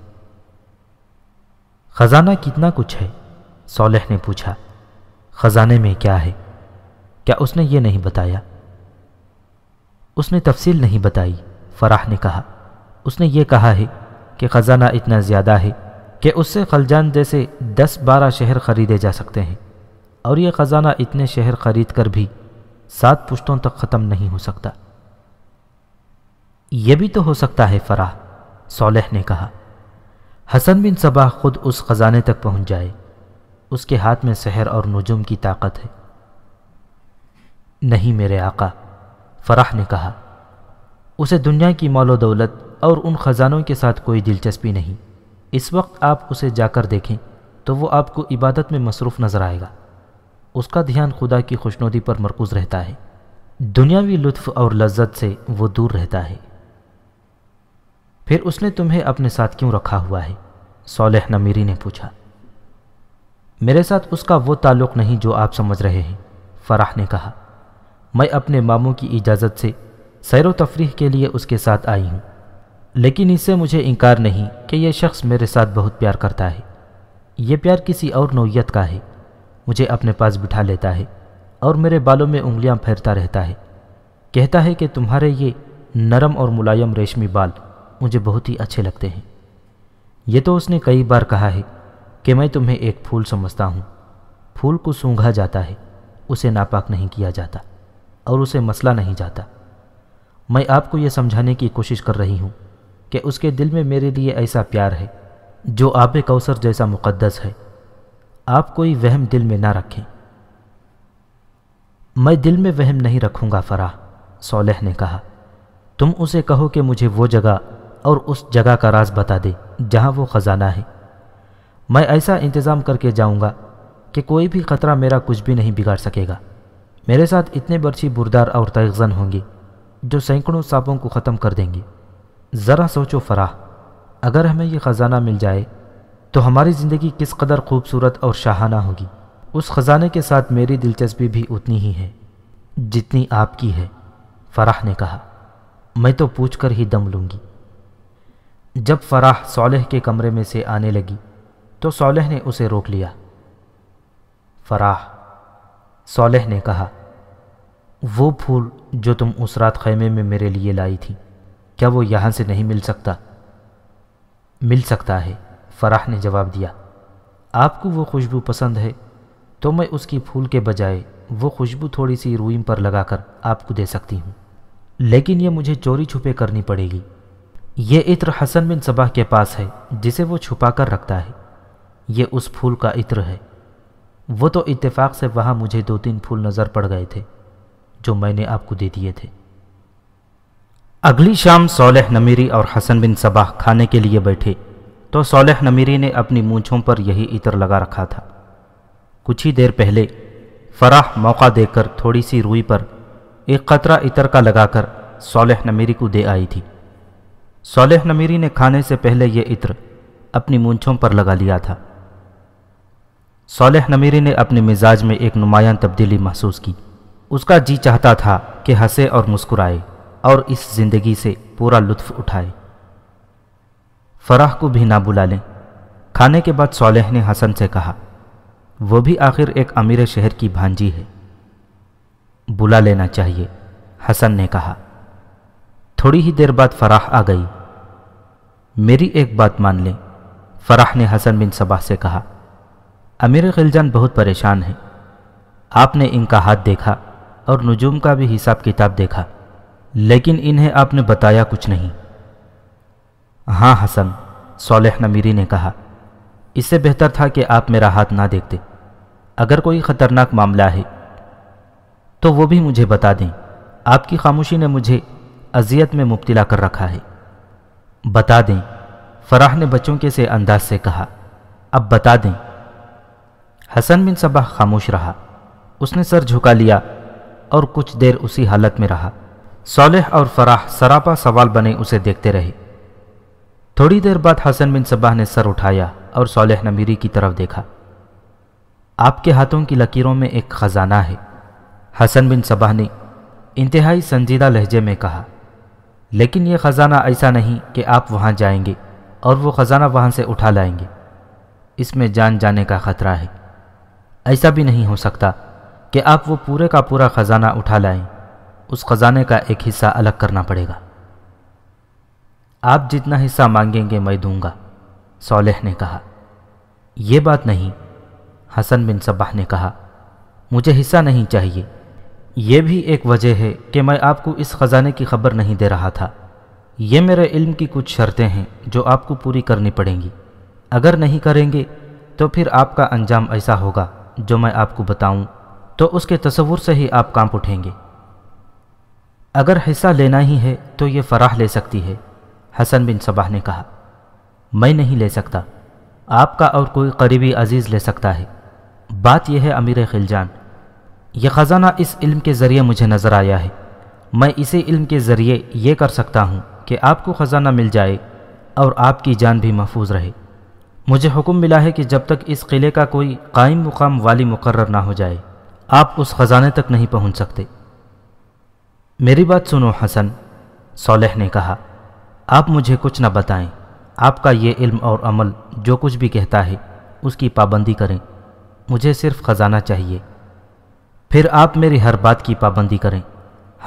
خزانہ کتنا کچھ ہے؟ صالح نے پوچھا۔ خزانے میں کیا ہے؟ کیا اس نے یہ نہیں بتایا؟ اس نے تفصیل نہیں بتائی۔ فراح نے کہا۔ اس نے یہ کہا ہے کہ خزانہ اتنا زیادہ ہے کہ اس سے خلجان جیسے دس بارہ شہر خریدے جا سکتے ہیں۔ اور یہ خزانہ اتنے شہر خرید کر بھی سات پشتوں تک ختم نہیں ہو سکتا۔ یہ بھی تو ہو سکتا ہے فراح صالح نے کہا۔ حسن بن صباح خود اس خزانے تک پہنچ جائے۔ اس کے ہاتھ میں سحر اور نجوم کی طاقت ہے۔ نہیں میرے آقا فرح نے کہا۔ اسے دنیا کی مول و دولت اور ان خزانوں کے ساتھ کوئی دلچسپی نہیں۔ اس وقت آپ اسے جا کر دیکھیں تو وہ آپ کو عبادت میں مصروف نظر آئے گا۔ اس کا دھیان خدا کی خوشنودی پر مرکوز رہتا ہے۔ دنیاوی لطف اور لذت سے وہ دور رہتا ہے۔ پھر اس نے تمہیں اپنے ساتھ کیوں رکھا ہوا ہے؟ صالح نمیری نے پوچھا۔ میرے ساتھ اس کا وہ تعلق نہیں جو آپ سمجھ رہے ہیں؟ فراح نے کہا۔ میں اپنے ماموں کی اجازت سے سیر و تفریح کے لیے اس کے ساتھ آئی ہوں، لیکن اس سے مجھے انکار نہیں کہ یہ شخص میرے ساتھ بہت پیار کرتا ہے۔ یہ پیار کسی اور نوعیت کا ہے۔ مجھے اپنے پاس بٹھا لیتا ہے اور میرے بالوں میں انگلیاں پھیرتا رہتا ہے۔ کہتا ہے کہ تمہارے یہ نرم اور ملائم ریشمی بال مجھے بہت ہی اچھے لگتے ہیں۔ یہ تو اس نے کئی بار کہا ہے کہ میں تمہیں ایک پھول سمجھتا ہوں۔ پھول کو سونگھا جاتا ہے، اسے ناپاک نہیں کیا جاتا اور اسے مسئلہ نہیں جاتا۔ میں آپ کو یہ سمجھانے کی کوشش کر رہی ہوں کہ اس کے دل میں میرے لیے ایسا پیار ہے جو آب کوثر جیسا مقدس ہے۔ آپ کوئی وہم دل میں نہ رکھیں۔ میں دل میں وہم نہیں رکھوں گا فراہ صالح نے کہا۔ تم اسے کہو کہ مجھے وہ جگہ اور اس جگہ کا راز بتا دے جہاں وہ خزانہ ہے۔ میں ایسا انتظام کر کے جاؤں گا کہ کوئی بھی خطرہ میرا کچھ بھی نہیں بگاڑ سکے گا۔ میرے ساتھ اتنے برچی بردار اور تیغزن ہوں گے جو سینکڑوں سانپوں کو ختم کر دیں گے۔ ذرا سوچو فراح اگر ہمیں یہ خزانہ مل جائے تو ہماری زندگی کس قدر خوبصورت اور شاہانہ ہوگی۔ اس خزانے کے ساتھ میری دلچسپی بھی اتنی ہی ہے، جتنی آپ کی ہے فراح نے کہا۔ میں تو پوچھ کر ہی دم لوں گی۔ جب فراح صالح کے کمرے میں سے آنے لگی، تو صالح نے اسے روک لیا۔ فراح صالح نے کہا، وہ پھول جو تم اس رات خیمے میں میرے لیے لائی تھی، کیا وہ یہاں سے نہیں مل سکتا؟ مل سکتا ہے۔ فراح نے جواب دیا، آپ کو وہ خوشبو پسند ہے، تو میں اس کی پھول کے بجائے وہ خوشبو تھوڑی سی روئم پر لگا کر آپ کو دے سکتی ہوں۔ لیکن یہ مجھے چوری چھپے کرنی پڑے گی۔ یہ عطر حسن بن صباح کے پاس ہے، جسے وہ چھپا کر رکھتا ہے۔ یہ اس پھول کا عطر ہے۔ وہ تو اتفاق سے وہاں مجھے دو تین پھول نظر پڑ گئے تھے، جو میں نے آپ کو دے دیے تھے۔ اگلی شام صالح نمیری اور حسن بن صباح کھانے کے لیے بیٹھے۔ تو صالح نمیری نے اپنی مونچھوں پر یہی عطر لگا رکھا تھا۔ کچھ ہی دیر پہلے فراح موقع دے کر تھوڑی سی روئی پر ایک قطرہ عطر کا لگا کر صالح نمیری کو دے آئی تھی۔ صالح نمیری نے کھانے سے پہلے یہ عطر اپنی مونچھوں پر لگا لیا تھا۔ صالح نمیری نے اپنے مزاج میں ایک نمایاں تبدیلی محسوس کی۔ اس کا جی چاہتا تھا کہ ہنسے اور مسکرائے اور اس زندگی سے پورا لطف اٹھائے۔ فراح کو بھی نہ بلا لیں۔ کھانے کے بعد صالح نے حسن سے کہا، وہ بھی آخر ایک امیر شہر کی بھانجی ہے۔ بلا لینا چاہیے، حسن نے کہا۔ تھوڑی ہی دیر بعد فراح آ گئی۔ میری ایک بات مان لیں۔ فراح نے حسن بن صباح سے کہا، امیر خلجان بہت پریشان ہے آپ نے ان کا ہاتھ دیکھا اور نجوم کا بھی حساب کتاب دیکھا، لیکن انہیں آپ نے بتایا کچھ نہیں۔ ہاں حسن، صالح نمیری نے کہا، اس سے بہتر تھا کہ آپ میرا ہاتھ نہ دیکھتے۔ اگر کوئی خطرناک معاملہ ہے، تو وہ بھی مجھے بتا دیں۔ آپ کی خاموشی نے مجھے اذیت میں مبتلا کر رکھا ہے۔ بتا دیں فراح نے بچوں کے سے انداز سے کہا۔ اب بتا دیں۔ حسن بن صبح خاموش رہا۔ اس نے سر جھکا لیا اور کچھ دیر اسی حالت میں رہا۔ صالح اور فراح سراپا سوال بنے اسے دیکھتے رہے۔ تھوڑی دیر بعد حسن بن صبح نے سر اٹھایا اور صالح نمیری کی طرف دیکھا۔ آپ کے ہاتھوں کی لکیروں میں ایک خزانہ ہے۔ حسن بن صبح نے انتہائی سنجیدہ لہجے میں کہا، لیکن یہ خزانہ ایسا نہیں کہ آپ وہاں جائیں گے اور وہ خزانہ وہاں سے اٹھا لائیں گے۔ اس میں جان جانے کا خطرہ ہے۔ ایسا بھی نہیں ہو سکتا کہ آپ وہ پورے کا پورا خزانہ اٹھا لائیں۔ اس خزانے کا ایک حصہ الگ کرنا پڑے گا۔ آپ جتنا حصہ مانگیں گے میں دوں گا، صالح نے کہا۔ یہ بات نہیں، حسن بن صبح نے کہا۔ مجھے حصہ نہیں چاہیے۔ یہ بھی ایک وجہ ہے کہ میں آپ کو اس خزانے کی خبر نہیں دے رہا تھا۔ یہ میرے علم کی کچھ شرطیں ہیں جو آپ کو پوری کرنی پڑیں گی۔ اگر نہیں کریں گے تو پھر آپ کا انجام ایسا ہوگا جو میں آپ کو بتاؤں۔ تو اس کے تصور سے ہی آپ کام اٹھیں گے۔ اگر حصہ لینا ہی ہے تو یہ فراح لے سکتی ہے۔ حسن بن صباح نے کہا، میں نہیں لے سکتا۔ آپ کا اور کوئی قریبی عزیز لے سکتا ہے۔ بات یہ ہے امیر خلجان، یہ خزانہ اس علم کے ذریعے مجھے نظر آیا ہے۔ میں اسی علم کے ذریعے یہ کر سکتا ہوں کہ آپ کو خزانہ مل جائے اور آپ کی جان بھی محفوظ رہے۔ مجھے حکم ملا ہے کہ جب تک اس قلعے کا کوئی قائم مقام والی مقرر نہ ہو جائے، آپ اس خزانے تک نہیں پہنچ سکتے۔ میری بات سنو حسن، صالح نے کہا۔ آپ مجھے کچھ نہ بتائیں۔ آپ کا یہ علم اور عمل جو کچھ بھی کہتا ہے، اس کی پابندی کریں۔ مجھے صرف خزانہ چاہیے۔ پھر آپ میری ہر بات کی پابندی کریں۔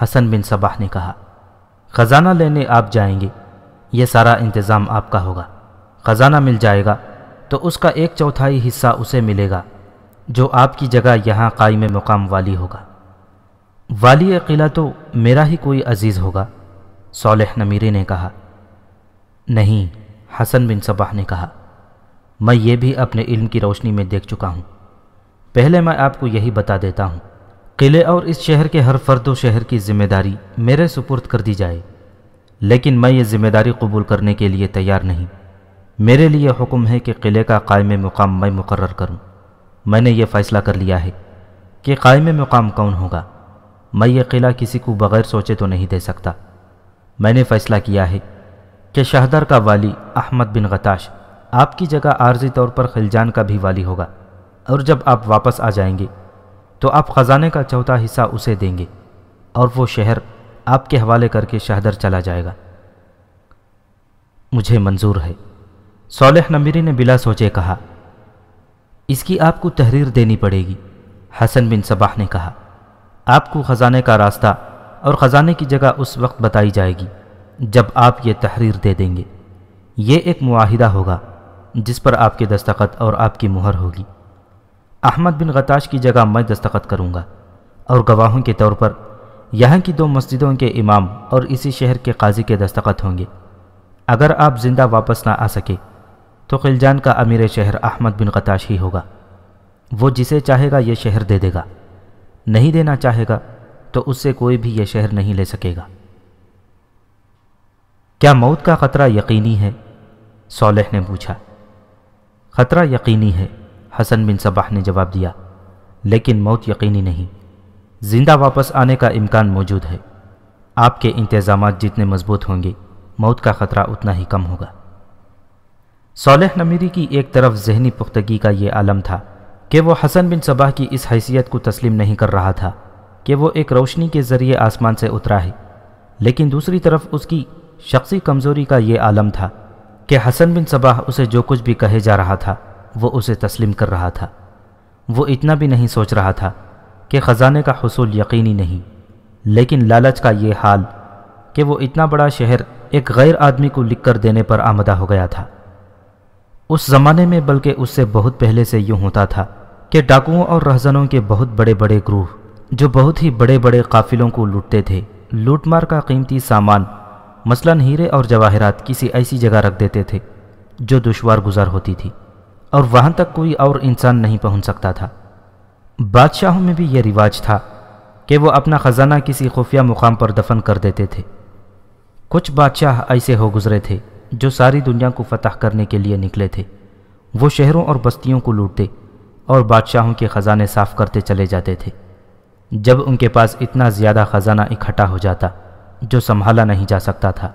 حسن بن صباح نے کہا، خزانہ لینے آپ جائیں گے۔ یہ سارا انتظام آپ کا ہوگا۔ خزانہ مل جائے گا تو اس کا ایک چوتھائی حصہ اسے ملے گا، جو آپ کی جگہ یہاں قائم مقام والی ہوگا۔ والی قلعہ تو میرا ہی کوئی عزیز ہوگا، صالح نمیری نے کہا۔ نہیں، حسن بن صباح نے کہا، میں یہ بھی اپنے علم کی روشنی میں دیکھ چکا ہوں۔ پہلے میں آپ کو یہی بتا دیتا ہوں، قلعے اور اس شہر کے ہر فرد و شہر کی ذمہ داری میرے سپرد کر دی جائے۔ لیکن میں یہ ذمہ داری قبول کرنے کے لیے تیار نہیں۔ میرے لیے حکم ہے کہ قلعے کا قائم مقام میں مقرر کروں۔ میں نے یہ فیصلہ کر لیا ہے کہ قائم مقام کون ہوگا۔ میں یہ قلعہ کسی کو بغیر سوچے تو نہیں دے سکتا۔ میں نے فیصلہ کیا ہے کہ شہدر کا والی احمد بن غتاش آپ کی جگہ عارضی طور پر خلجان کا بھی والی ہوگا اور جب آپ واپس آ جائیں گے تو آپ خزانے کا چوتھا حصہ اسے دیں گے اور وہ شہر آپ کے حوالے کر کے شہدر چلا جائے گا۔ مجھے منظور ہے۔ صالح نمیری نے بلا سوچے کہا، اس کی آپ کو تحریر دینی پڑے گی۔ حسن بن صباح نے کہا، آپ کو خزانے کا راستہ اور خزانے کی جگہ اس وقت بتائی جائے گی۔ جب آپ یہ تحریر دے دیں گے۔ یہ ایک معاہدہ ہوگا جس پر آپ کے دستخط اور آپ کی مہر ہوگی۔ احمد بن غتاش کی جگہ میں دستخط کروں گا اور گواہوں کے طور پر یہاں کی دو مسجدوں کے امام اور اسی شہر کے قاضی کے دستخط ہوں گے۔ اگر آپ زندہ واپس نہ آ سکے تو خلجان کا امیر شہر احمد بن غتاش ہی ہوگا۔ وہ جسے چاہے گا یہ شہر دے دے گا۔ نہیں دینا چاہے گا تو اس سے کوئی بھی یہ شہر نہیں لے سکے گا۔ کیا موت کا خطرہ یقینی ہے؟ صالح نے پوچھا۔ خطرہ یقینی ہے، حسن بن صباح نے جواب دیا، لیکن موت یقینی نہیں۔ زندہ واپس آنے کا امکان موجود ہے۔ آپ کے انتظامات جتنے مضبوط ہوں گے، موت کا خطرہ اتنا ہی کم ہوگا۔ صالح نمیری کی ایک طرف ذہنی پختگی کا یہ عالم تھا کہ وہ حسن بن صباح کی اس حیثیت کو تسلیم نہیں کر رہا تھا کہ وہ ایک روشنی کے ذریعے آسمان سے اترا ہے، لیکن دوسری طرف اس کی شخصی کمزوری کا یہ عالم تھا کہ حسن بن صباح اسے جو کچھ بھی کہے جا رہا تھا، وہ اسے تسلیم کر رہا تھا۔ وہ اتنا بھی نہیں سوچ رہا تھا کہ خزانے کا حصول یقینی نہیں، لیکن لالچ کا یہ حال کہ وہ اتنا بڑا شہر ایک غیر آدمی کو لکھ کر دینے پر آمدہ ہو گیا تھا۔ اس زمانے میں بلکہ اس سے بہت پہلے سے یوں ہوتا تھا کہ ڈاکوؤں اور رہزنوں کے بہت بڑے بڑے گروہ، جو بہت ہی بڑے بڑے قافلوں کو لوٹتے تھے، لوٹ مار کا قیمتی سامان مثلا ہیرے اور جواہرات کسی ایسی جگہ رکھ دیتے تھے جو دشوار گزار ہوتی تھی، اور وہاں تک کوئی اور انسان نہیں پہنچ سکتا تھا۔ بادشاہوں میں بھی یہ رواج تھا کہ وہ اپنا خزانہ کسی خفیہ مقام پر دفن کر دیتے تھے۔ کچھ بادشاہ ایسے ہو گزرے تھے جو ساری دنیا کو فتح کرنے کے لیے نکلے تھے۔ وہ شہروں اور بستیوں کو لوٹتے اور بادشاہوں کے خزانے صاف کرتے چلے جاتے تھے۔ جب ان کے پاس اتنا زیادہ خزانہ اکٹھا ہو جاتا جو سنبھالا نہیں جا سکتا تھا۔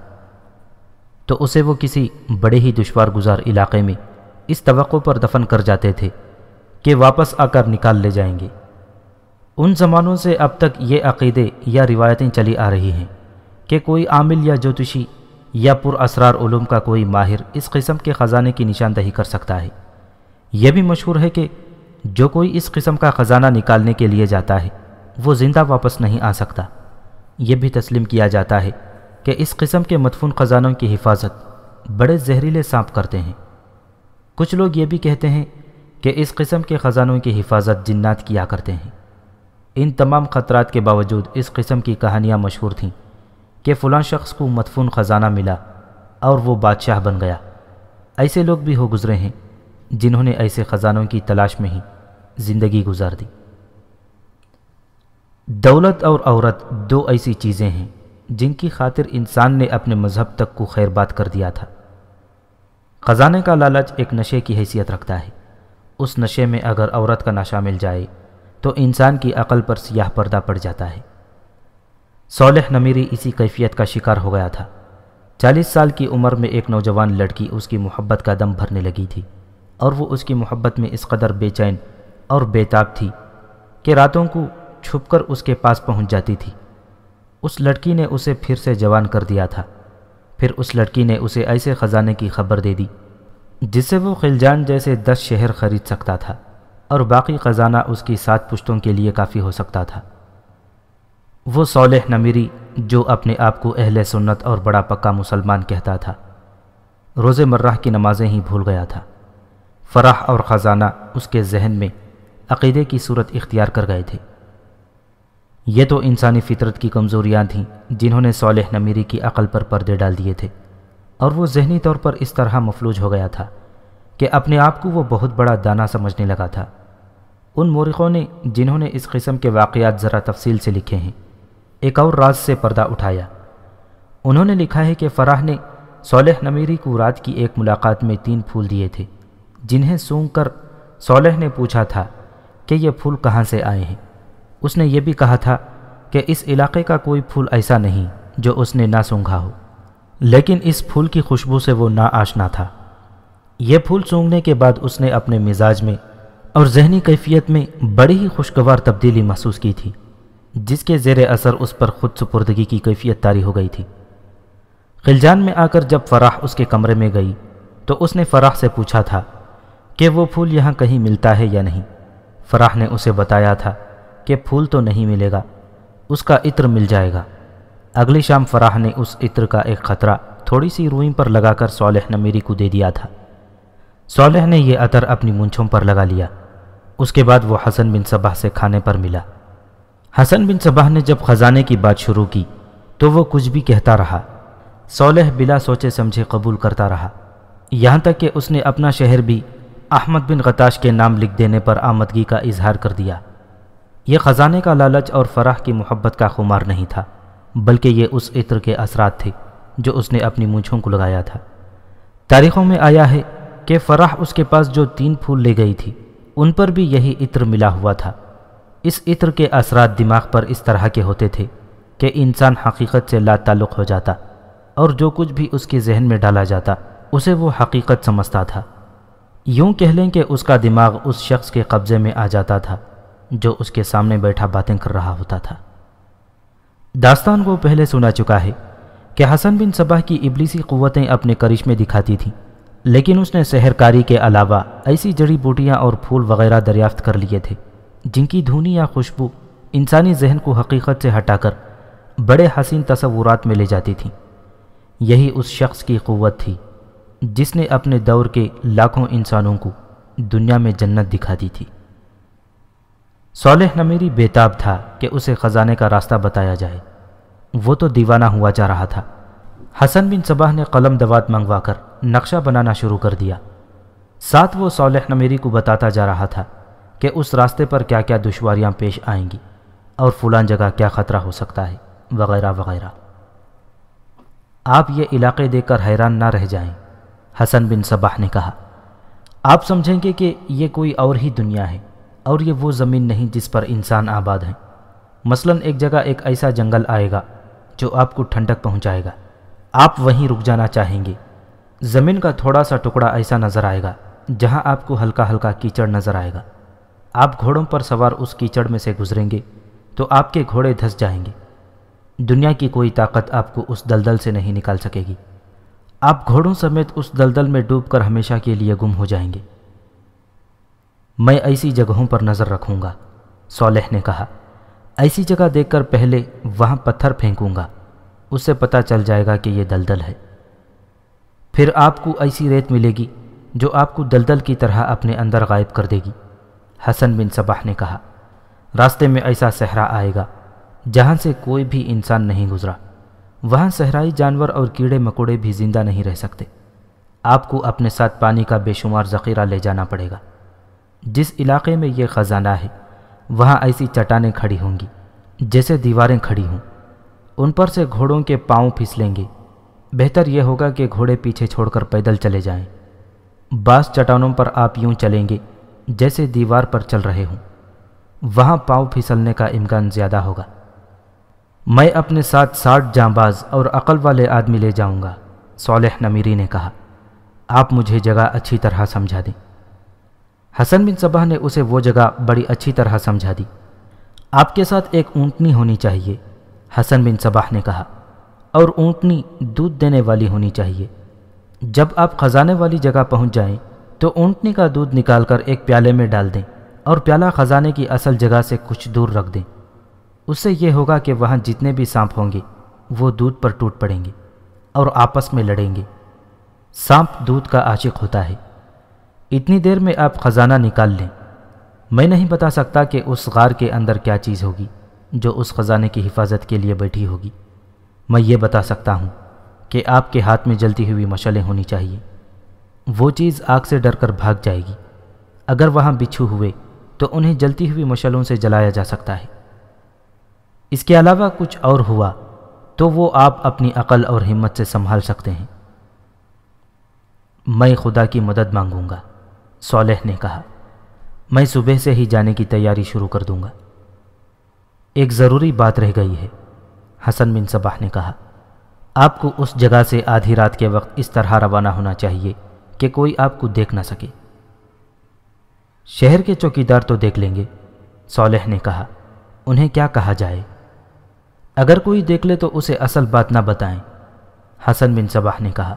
تو اسے وہ کسی بڑے ہی دشوار گزار علاقے میں اس توقع پر دفن کر جاتے تھے کہ واپس آ کر نکال لے جائیں گے۔ ان زمانوں سے اب تک یہ عقیدے یا روایتیں چلی آ رہی ہیں کہ کوئی عامل یا جوتشی یا پر اسرار علوم کا کوئی ماہر اس قسم کے خزانے کی نشاندہی کر سکتا ہے۔ یہ بھی مشہور ہے کہ جو کوئی اس قسم کا خزانہ نکالنے کے لیے جاتا ہے، وہ زندہ واپس نہیں آ سکتا۔ یہ بھی تسلیم کیا جاتا ہے کہ اس قسم کے مدفون خزانوں کی حفاظت بڑے زہریلے سانپ کرتے ہیں۔ کچھ لوگ یہ بھی کہتے ہیں کہ اس قسم کے خزانوں کی حفاظت جنات کیا کرتے ہیں۔ ان تمام خطرات کے باوجود اس قسم کی کہانیاں مشہور تھیں کہ فلاں شخص کو مدفون خزانہ ملا اور وہ بادشاہ بن گیا۔ ایسے لوگ بھی ہو گزرے ہیں جنہوں نے ایسے خزانوں کی تلاش میں ہی زندگی گزار دی۔ دولت اور عورت دو ایسی چیزیں ہیں جن کی خاطر انسان نے اپنے مذہب تک کو خیر بات کر دیا تھا۔ خزانے کا لالچ ایک نشے کی حیثیت رکھتا ہے۔ اس نشے میں اگر عورت کا نشہ مل جائے تو انسان کی عقل پر سیاہ پردہ پڑ جاتا ہے۔ صالح نمیری اسی کیفیت کا شکار ہو گیا تھا۔ چالیس سال کی عمر میں ایک نوجوان لڑکی اس کی محبت کا دم بھرنے لگی تھی اور وہ اس کی محبت میں اس قدر بے چین اور بیتاب تھی کہ راتوں کو چھپ کر اس کے پاس پہنچ جاتی تھی۔ اس لڑکی نے اسے پھر سے جوان کر دیا تھا۔ پھر اس لڑکی نے اسے ایسے خزانے کی خبر دے دی، جس سے وہ خلجان جیسے دس شہر خرید سکتا تھا اور باقی خزانہ اس کی سات پشتوں کے لیے کافی ہو سکتا تھا۔ وہ صالح نمیری، جو اپنے آپ کو اہل سنت اور بڑا پکا مسلمان کہتا تھا روز مرہ کی نمازیں ہی بھول گیا تھا۔ فرح اور خزانہ اس کے ذہن میں عقیدے کی صورت اختیار کر گئے تھے۔ یہ تو انسانی فطرت کی کمزوریاں تھیں جنہوں نے صالح نمیری کی عقل پر پردے ڈال دیے تھے اور وہ ذہنی طور پر اس طرح مفلوج ہو گیا تھا کہ اپنے آپ کو وہ بہت بڑا دانہ سمجھنے لگا تھا۔ ان مورخوں نے جنہوں نے اس قسم کے واقعات ذرا تفصیل سے لکھے ہیں، ایک اور راز سے پردہ اٹھایا۔ انہوں نے لکھا ہے کہ فراہ نے صالح نمیری کو رات کی ایک ملاقات میں تین پھول دیے تھے، جنہیں سونگ کر صالح نے پوچھا تھا کہ یہ پھول کہاں سے آئے ہیں۔ اس نے یہ بھی کہا تھا کہ اس علاقے کا کوئی پھول ایسا نہیں جو اس نے نہ سونگھا ہو۔ لیکن اس پھول کی خوشبو سے وہ نا آشنا تھا۔ یہ پھول سونگنے کے بعد اس نے اپنے مزاج میں اور ذہنی کیفیت میں بڑی ہی خوشگوار تبدیلی محسوس کی تھی، جس کے زیر اثر اس پر خود سپردگی کی کیفیت تاری ہو گئی تھی۔ خلجان میں آ کر جب فراح اس کے کمرے میں گئی تو اس نے فراح سے پوچھا تھا کہ وہ پھول یہاں کہیں ملتا ہے یا نہیں۔ فراح نے اسے بتایا تھا کہ پھول تو نہیں ملے گا، اس کا عطر مل جائے گا۔ اگلی شام فراح نے اس عطر کا ایک خطرہ تھوڑی سی روئیں پر لگا کر صالح نمیری کو دے دیا تھا۔ صالح نے یہ عطر اپنی مونچھوں پر لگا لیا۔ اس کے بعد وہ حسن بن صبح سے کھانے پر ملا۔ حسن بن صبح نے جب خزانے کی بات شروع کی تو وہ کچھ بھی کہتا رہا۔ صالح بلا سوچے سمجھے قبول کرتا رہا۔ یہاں تک کہ اس نے اپنا شہر بھی احمد بن غتاش کے نام لکھ دینے پر آمدگی کا اظہار کر دیا۔ یہ خزانے کا لالچ اور فراح کی محبت کا خمار نہیں تھا، بلکہ یہ اس عطر کے اثرات تھے جو اس نے اپنی مونچھوں کو لگایا تھا۔ تاریخوں میں آیا ہے کہ فراح اس کے پاس جو تین پھول لے گئی تھی، ان پر بھی یہی عطر ملا ہوا تھا۔ اس عطر کے اثرات دماغ پر اس طرح کے ہوتے تھے کہ انسان حقیقت سے لا تعلق ہو جاتا اور جو کچھ بھی اس کے ذہن میں ڈالا جاتا، اسے وہ حقیقت سمجھتا تھا۔ یوں کہہ لیں کہ اس کا دماغ اس شخص کے قبضے میں آ جاتا تھا۔ جو اس کے سامنے بیٹھا باتیں کر رہا ہوتا تھا۔ داستان کو پہلے سنا چکا ہے کہ حسن بن صبح کی ابلیسی قوتیں اپنے کرشمے دکھاتی تھیں، لیکن اس نے سحرکاری کے علاوہ ایسی جڑی بوٹیاں اور پھول وغیرہ دریافت کر لیے تھے، جن کی دھونی یا خوشبو انسانی ذہن کو حقیقت سے ہٹا کر بڑے حسین تصورات میں لے جاتی تھیں۔ یہی اس شخص کی قوت تھی جس نے اپنے دور کے لاکھوں انسانوں کو دنیا میں جنت دکھا دی تھی۔ صالح نمیری بیتاب تھا کہ اسے خزانے کا راستہ بتایا جائے۔ وہ تو دیوانہ ہوا جا رہا تھا۔ حسن بن صباح نے قلم دوات منگوا کر نقشہ بنانا شروع کر دیا۔ ساتھ وہ صالح نمیری کو بتاتا جا رہا تھا کہ اس راستے پر کیا کیا دشواریاں پیش آئیں گی اور فلان جگہ کیا خطرہ ہو سکتا ہے، وغیرہ وغیرہ۔ آپ یہ علاقے دیکھ کر حیران نہ رہ جائیں، حسن بن صباح نے کہا۔ آپ سمجھیں گے کہ یہ کوئی اور ہی دنیا ہے۔ اور یہ وہ زمین نہیں جس پر انسان آباد ہیں۔ مثلا ایک جگہ ایک ایسا جنگل آئے گا جو آپ کو ٹھنڈک پہنچائے گا۔ آپ وہیں رک جانا چاہیں گے۔ زمین کا تھوڑا سا ٹکڑا ایسا نظر آئے گا جہاں آپ کو ہلکا ہلکا کیچڑ نظر آئے گا۔ آپ گھوڑوں پر سوار اس کیچڑ میں سے گزریں گے تو آپ کے گھوڑے دھس جائیں گے۔ دنیا کی کوئی طاقت آپ کو اس دلدل سے نہیں نکال سکے گی۔ آپ گھوڑوں سمیت اس دلدل میں ڈوب کر ہمیشہ کے لیے گم ہو جائیں گے۔ میں ایسی جگہوں پر نظر رکھوں گا، صالح نے کہا۔ ایسی جگہ دیکھ کر پہلے وہاں پتھر پھینکوں گا، اس سے پتہ چل جائے گا کہ یہ دلدل ہے۔ پھر آپ کو ایسی ریت ملے گی جو آپ کو دلدل کی طرح اپنے اندر غائب کر دے گی۔ حسن بن صباح نے کہا۔ راستے میں ایسا صحرا آئے گا جہاں سے کوئی بھی انسان نہیں گزرا۔ وہاں صحرائی جانور اور کیڑے مکوڑے بھی زندہ نہیں رہ سکتے۔ آپ کو اپنے ساتھ پانی کا بے شمار ذخیرہ لے جانا پڑے گا۔ جس علاقے میں یہ خزانہ ہے، وہاں ایسی چٹانیں کھڑی ہوں گی، جیسے دیواریں کھڑی ہوں۔ ان پر سے گھوڑوں کے پاؤں پھسلیں گے۔ بہتر یہ ہوگا کہ گھوڑے پیچھے چھوڑ کر پیدل چلے جائیں۔ بعض چٹانوں پر آپ یوں چلیں گے جیسے دیوار پر چل رہے ہوں۔ وہاں پاؤں پھسلنے کا امکان زیادہ ہوگا۔ میں اپنے ساتھ ساٹھ جاں باز اور عقل والے آدمی لے جاؤں گا، صالح نمیری نے کہا۔ آپ مجھے جگہ اچھی طرح سمجھا دیں۔ حسن بن صبح نے اسے وہ جگہ بڑی اچھی طرح سمجھا دی۔ آپ کے ساتھ ایک اونٹنی ہونی چاہیے، حسن بن صباح نے کہا۔ اور اونٹنی دودھ دینے والی ہونی چاہیے۔ جب آپ خزانے والی جگہ پہنچ جائیں تو اونٹنی کا دودھ نکال کر ایک پیالے میں ڈال دیں اور پیالہ خزانے کی اصل جگہ سے کچھ دور رکھ دیں۔ اس سے یہ ہوگا کہ وہاں جتنے بھی سانپ ہوں گے، وہ دودھ پر ٹوٹ پڑیں گے اور آپس میں لڑیں گے۔ سانپ دودھ کا عاشق ہوتا ہے۔ اتنی دیر میں آپ خزانہ نکال لیں۔ میں نہیں بتا سکتا کہ اس غار کے اندر کیا چیز ہوگی جو اس خزانے کی حفاظت کے لیے بیٹھی ہوگی۔ میں یہ بتا سکتا ہوں کہ آپ کے ہاتھ میں جلتی ہوئی مشلیں ہونی چاہیے۔ وہ چیز آگ سے ڈر کر بھاگ جائے گی۔ اگر وہاں بچھو ہوئے تو انہیں جلتی ہوئی مشلوں سے جلایا جا سکتا ہے۔ اس کے علاوہ کچھ اور ہوا تو وہ آپ اپنی عقل اور ہمت سے سنبھال سکتے ہیں۔ میں خدا کی مدد مانگوں گا۔ صالح نے کہا، میں صبح سے ہی جانے کی تیاری شروع کر دوں گا۔ ایک ضروری بات رہ گئی ہے، حسن بن صباح نے کہا، آپ کو اس جگہ سے آدھی رات کے وقت اس طرح روانہ ہونا چاہیے کہ کوئی آپ کو دیکھ نہ سکے۔ شہر کے چوکیدار تو دیکھ لیں گے، صالح نے کہا، انہیں کیا کہا جائے؟ اگر کوئی دیکھ لے تو اسے اصل بات نہ بتائیں۔ حسن بن صباح نے کہا،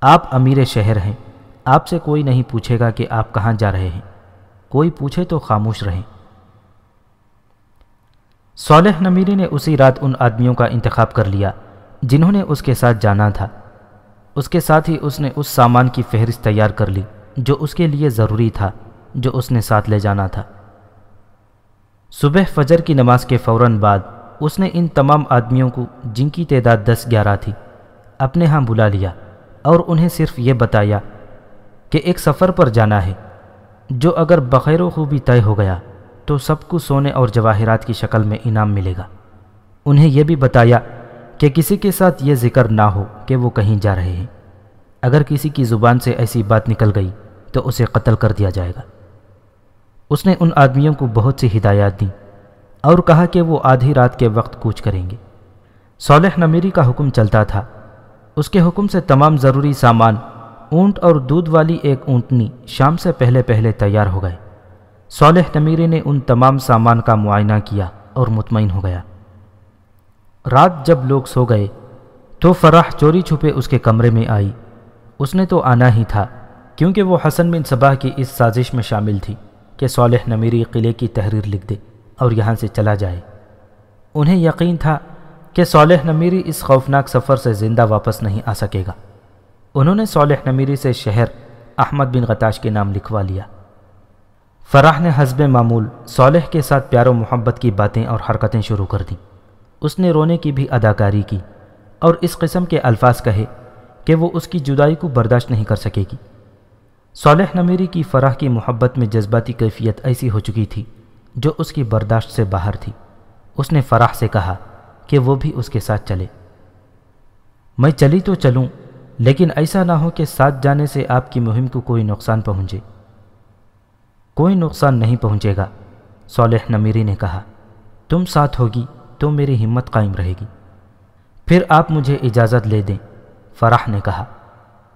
آپ امیر شہر ہیں۔ آپ سے کوئی نہیں پوچھے گا کہ آپ کہاں جا رہے ہیں۔ کوئی پوچھے تو خاموش رہیں۔ صالح نمیری نے اسی رات ان آدمیوں کا انتخاب کر لیا، جنہوں نے اس کے ساتھ جانا تھا۔ اس کے ساتھ ہی اس نے اس سامان کی فہرست تیار کر لی، جو اس کے لیے ضروری تھا، جو اس نے ساتھ لے جانا تھا۔ صبح فجر کی نماز کے فوراً بعد اس نے ان تمام آدمیوں کو، جن کی تعداد دس گیارہ تھی، اپنے ہاں بلا لیا اور انہیں صرف یہ بتایا کہ ایک سفر پر جانا ہے، جو اگر بخیر و خوبی طے ہو گیا تو سب کو سونے اور جواہرات کی شکل میں انعام ملے گا۔ انہیں یہ بھی بتایا کہ کسی کے ساتھ یہ ذکر نہ ہو کہ وہ کہیں جا رہے ہیں۔ اگر کسی کی زبان سے ایسی بات نکل گئی تو اسے قتل کر دیا جائے گا۔ اس نے ان آدمیوں کو بہت سی ہدایات دیں اور کہا کہ وہ آدھی رات کے وقت کوچ کریں گے۔ صالح نمیری کا حکم چلتا تھا۔ اس کے حکم سے تمام ضروری سامان اونٹ اور دودھ والی ایک اونٹنی شام سے پہلے پہلے تیار ہو گئے صالح نمیری نے ان تمام سامان کا معائنہ کیا اور مطمئن ہو گیا۔ رات جب لوگ سو گئے تو فراح چوری چھپے اس کے کمرے میں آئی۔ اس نے تو آنا ہی تھا، کیونکہ وہ حسن بن صباح کی اس سازش میں شامل تھی کہ صالح نمیری قلعے کی تحریر لکھ دے اور یہاں سے چلا جائے۔ انہیں یقین تھا کہ صالح نمیری اس خوفناک سفر سے زندہ واپس نہیں آ سکے گا۔ انہوں نے صالح نمیری سے شہر احمد بن غتاش کے نام لکھوا لیا۔ فراح نے حزب معمول صالح کے ساتھ پیار و محبت کی باتیں اور حرکتیں شروع کر دیں۔ اس نے رونے کی بھی اداکاری کی اور اس قسم کے الفاظ کہے کہ وہ اس کی جدائی کو برداشت نہیں کر سکے گی۔ صالح نمیری کی فراح کی محبت میں جذباتی کیفیت ایسی ہو چکی تھی جو اس کی برداشت سے باہر تھی۔ اس نے فراح سے کہا کہ وہ بھی اس کے ساتھ چلے۔ میں چلی تو چلوں لیکن ایسا نہ ہو کہ ساتھ جانے سے آپ کی مہم کو کوئی نقصان پہنچے۔ کوئی نقصان نہیں پہنچے گا، صالح نمیری نے کہا۔ تم ساتھ ہوگی تو میری ہمت قائم رہے گی۔ پھر آپ مجھے اجازت لے دیں فراح نے کہا۔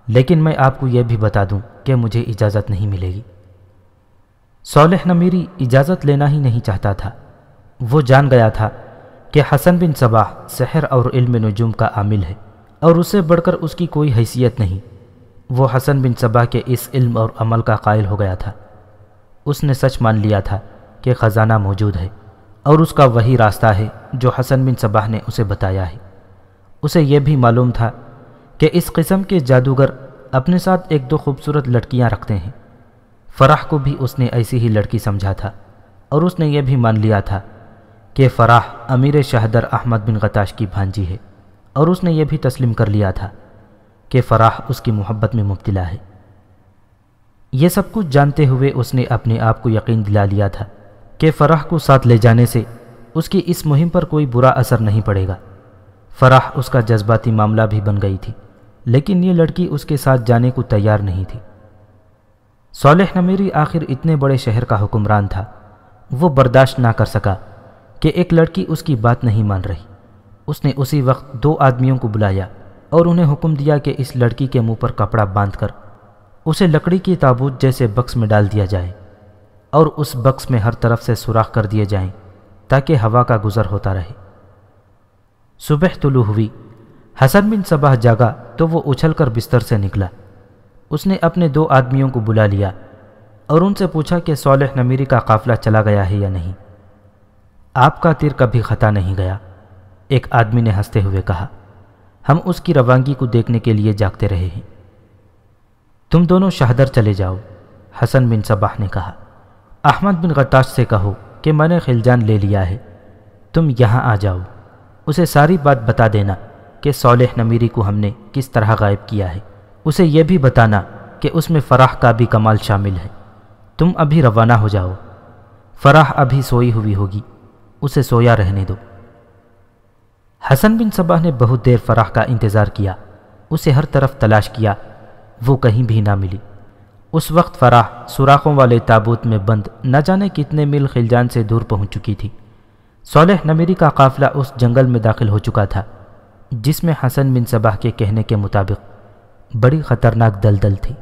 لیکن میں آپ کو یہ بھی بتا دوں کہ مجھے اجازت نہیں ملے گی۔ صالح نمیری اجازت لینا ہی نہیں چاہتا تھا۔ وہ جان گیا تھا کہ حسن بن صباح سحر اور علم نجوم کا عامل ہے۔ اور اسے بڑھ کر اس کی کوئی حیثیت نہیں۔ وہ حسن بن صباح کے اس علم اور عمل کا قائل ہو گیا تھا۔ اس نے سچ مان لیا تھا کہ خزانہ موجود ہے اور اس کا وہی راستہ ہے جو حسن بن صباح نے اسے بتایا ہے۔ اسے یہ بھی معلوم تھا کہ اس قسم کے جادوگر اپنے ساتھ ایک دو خوبصورت لڑکیاں رکھتے ہیں۔ فراح کو بھی اس نے ایسی ہی لڑکی سمجھا تھا اور اس نے یہ بھی مان لیا تھا کہ فراح امیر شہدر احمد بن غتاش کی بھانجی ہے۔ اور اس نے یہ بھی تسلیم کر لیا تھا کہ فراح اس کی محبت میں مبتلا ہے۔ یہ سب کچھ جانتے ہوئے اس نے اپنے آپ کو یقین دلا لیا تھا کہ فراح کو ساتھ لے جانے سے اس کی اس مہم پر کوئی برا اثر نہیں پڑے گا۔ فراح اس کا جذباتی معاملہ بھی بن گئی تھی، لیکن یہ لڑکی اس کے ساتھ جانے کو تیار نہیں تھی۔ صالح نمیری آخر اتنے بڑے شہر کا حکمران تھا، وہ برداشت نہ کر سکا کہ ایک لڑکی اس کی بات نہیں مان رہی۔ اس نے اسی وقت دو آدمیوں کو بلایا اور انہیں حکم دیا کہ اس لڑکی کے منہ پر کپڑا باندھ کر اسے لکڑی کی تابوت جیسے بکس میں ڈال دیا جائے اور اس بکس میں ہر طرف سے سوراخ کر دیے جائیں تاکہ ہوا کا گزر ہوتا رہے۔ صبح طلوع ہوئی۔ حسن بن صبح جاگا تو وہ اچھل کر بستر سے نکلا۔ اس نے اپنے دو آدمیوں کو بلا لیا اور ان سے پوچھا کہ صالح نمیری کا قافلہ چلا گیا ہے یا نہیں۔ آپ کا تیر کبھی خطا نہیں گیا۔ ایک آدمی نے ہنستے ہوئے کہا، ہم اس کی روانگی کو دیکھنے کے لیے جاگتے رہے ہیں۔ تم دونوں شہدر چلے جاؤ، حسن بن صباح نے کہا۔ احمد بن غتاش سے کہو کہ میں نے خلجان لے لیا ہے۔ تم یہاں آ جاؤ۔ اسے ساری بات بتا دینا کہ صالح نمیری کو ہم نے کس طرح غائب کیا ہے۔ اسے یہ بھی بتانا کہ اس میں فراح کا بھی کمال شامل ہے۔ تم ابھی روانہ ہو جاؤ۔ فراح ابھی سوئی ہوئی ہوگی۔ اسے سویا رہنے دو۔ حسن بن صباح نے بہت دیر فراح کا انتظار کیا، اسے ہر طرف تلاش کیا، وہ کہیں بھی نہ ملی۔ اس وقت فراح سوراخوں والے تابوت میں بند نہ جانے کتنے میل خلجان سے دور پہنچ چکی تھی۔ صالح نمیری کا قافلہ اس جنگل میں داخل ہو چکا تھا، جس میں حسن بن صباح کے کہنے کے مطابق بڑی خطرناک دلدل تھی۔